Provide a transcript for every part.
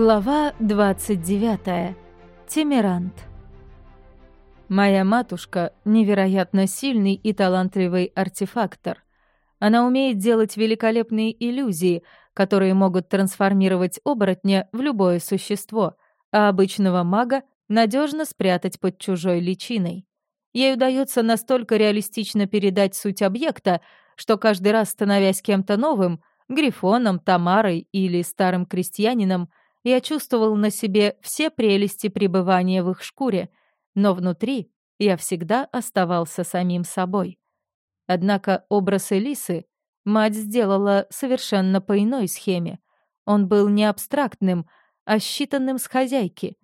Глава 29. Темерант. Моя матушка — невероятно сильный и талантливый артефактор. Она умеет делать великолепные иллюзии, которые могут трансформировать оборотня в любое существо, а обычного мага надежно спрятать под чужой личиной. Ей удается настолько реалистично передать суть объекта, что каждый раз, становясь кем-то новым, Грифоном, Тамарой или старым крестьянином, я чувствовал на себе все прелести пребывания в их шкуре, но внутри я всегда оставался самим собой. Однако образ Элисы мать сделала совершенно по иной схеме. Он был не абстрактным, а считанным с хозяйки.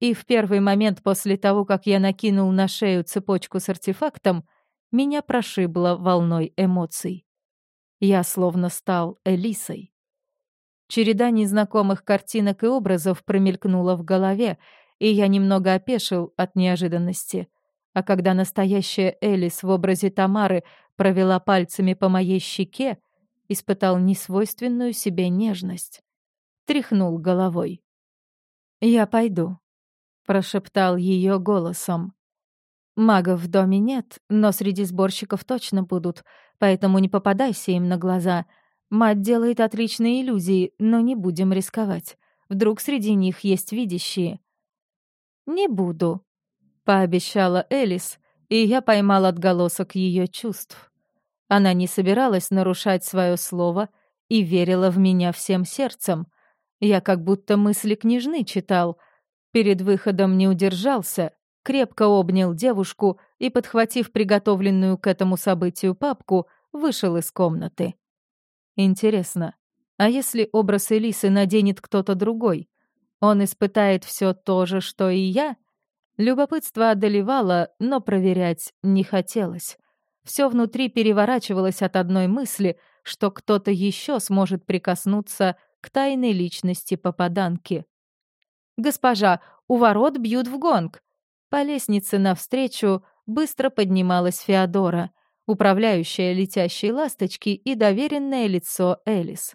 И в первый момент после того, как я накинул на шею цепочку с артефактом, меня прошибло волной эмоций. Я словно стал Элисой. Череда незнакомых картинок и образов промелькнула в голове, и я немного опешил от неожиданности. А когда настоящая Элис в образе Тамары провела пальцами по моей щеке, испытал несвойственную себе нежность. Тряхнул головой. «Я пойду», — прошептал ее голосом. «Магов в доме нет, но среди сборщиков точно будут, поэтому не попадайся им на глаза. Мать делает отличные иллюзии, но не будем рисковать. Вдруг среди них есть видящие. «Не буду», — пообещала Элис, и я поймал отголосок ее чувств. Она не собиралась нарушать свое слово и верила в меня всем сердцем. Я как будто мысли княжны читал. Перед выходом не удержался, крепко обнял девушку и, подхватив приготовленную к этому событию папку, вышел из комнаты. Интересно, а если образ Элисы наденет кто-то другой? Он испытает все то же, что и я? Любопытство одолевало, но проверять не хотелось. Все внутри переворачивалось от одной мысли, что кто-то еще сможет прикоснуться к тайной личности попаданки. «Госпожа, у ворот бьют в гонг!» По лестнице навстречу быстро поднималась Феодора управляющая летящей ласточки и доверенное лицо Элис.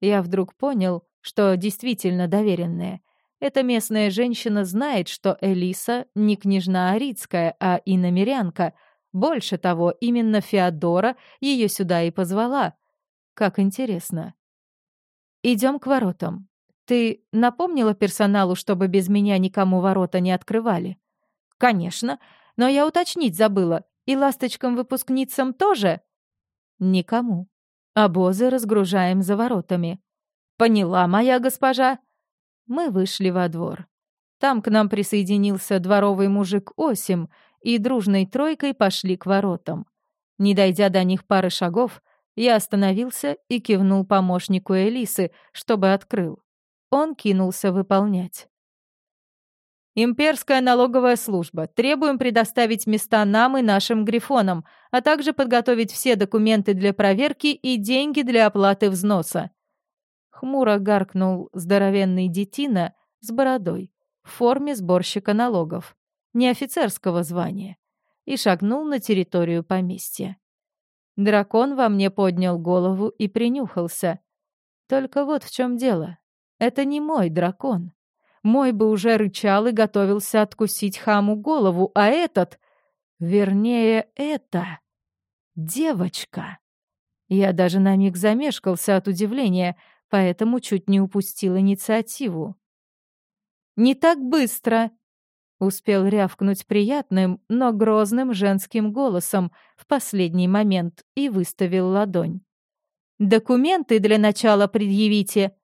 Я вдруг понял, что действительно доверенное. Эта местная женщина знает, что Элиса не княжна Арицкая, а иномерянка. Больше того, именно Феодора ее сюда и позвала. Как интересно. Идем к воротам. Ты напомнила персоналу, чтобы без меня никому ворота не открывали? Конечно, но я уточнить забыла. И ласточкам-выпускницам тоже? Никому. Обозы разгружаем за воротами. Поняла, моя госпожа. Мы вышли во двор. Там к нам присоединился дворовый мужик Осим, и дружной тройкой пошли к воротам. Не дойдя до них пары шагов, я остановился и кивнул помощнику Элисы, чтобы открыл. Он кинулся выполнять. Имперская налоговая служба. Требуем предоставить места нам и нашим грифонам, а также подготовить все документы для проверки и деньги для оплаты взноса. Хмуро гаркнул здоровенный детина с бородой в форме сборщика налогов, не офицерского звания, и шагнул на территорию поместья. Дракон во мне поднял голову и принюхался. Только вот в чем дело. Это не мой дракон. Мой бы уже рычал и готовился откусить хаму голову, а этот... Вернее, это... Девочка. Я даже на миг замешкался от удивления, поэтому чуть не упустил инициативу. «Не так быстро!» — успел рявкнуть приятным, но грозным женским голосом в последний момент и выставил ладонь. «Документы для начала предъявите!»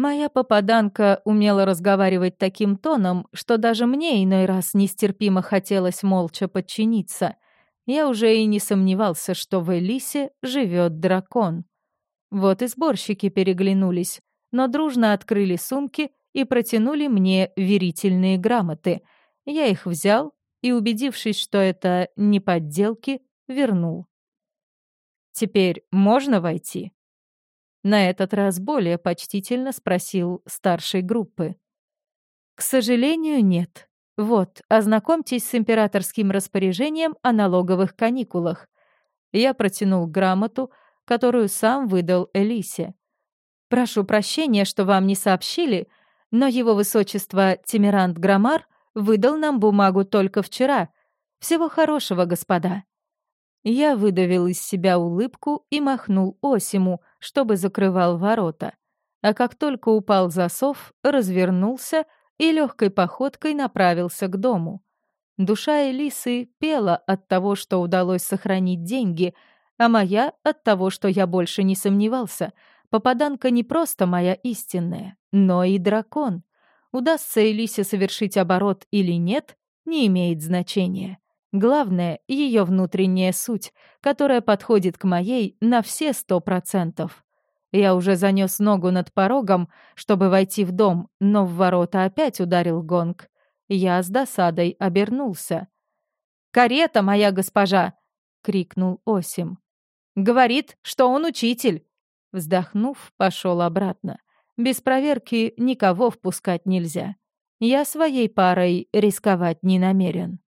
Моя попаданка умела разговаривать таким тоном, что даже мне иной раз нестерпимо хотелось молча подчиниться. Я уже и не сомневался, что в Элисе живет дракон. Вот и сборщики переглянулись, но дружно открыли сумки и протянули мне верительные грамоты. Я их взял и, убедившись, что это не подделки, вернул. «Теперь можно войти?» На этот раз более почтительно спросил старшей группы. «К сожалению, нет. Вот, ознакомьтесь с императорским распоряжением о налоговых каникулах». Я протянул грамоту, которую сам выдал Элисе. «Прошу прощения, что вам не сообщили, но его высочество Тимирант Грамар выдал нам бумагу только вчера. Всего хорошего, господа». Я выдавил из себя улыбку и махнул Осиму, чтобы закрывал ворота. А как только упал засов, развернулся и легкой походкой направился к дому. Душа Элисы пела от того, что удалось сохранить деньги, а моя — от того, что я больше не сомневался. Попаданка не просто моя истинная, но и дракон. Удастся Элисе совершить оборот или нет, не имеет значения. Главное — ее внутренняя суть, которая подходит к моей на все сто процентов. Я уже занес ногу над порогом, чтобы войти в дом, но в ворота опять ударил гонг. Я с досадой обернулся. «Карета, моя госпожа!» — крикнул Осим. «Говорит, что он учитель!» Вздохнув, пошел обратно. Без проверки никого впускать нельзя. Я своей парой рисковать не намерен.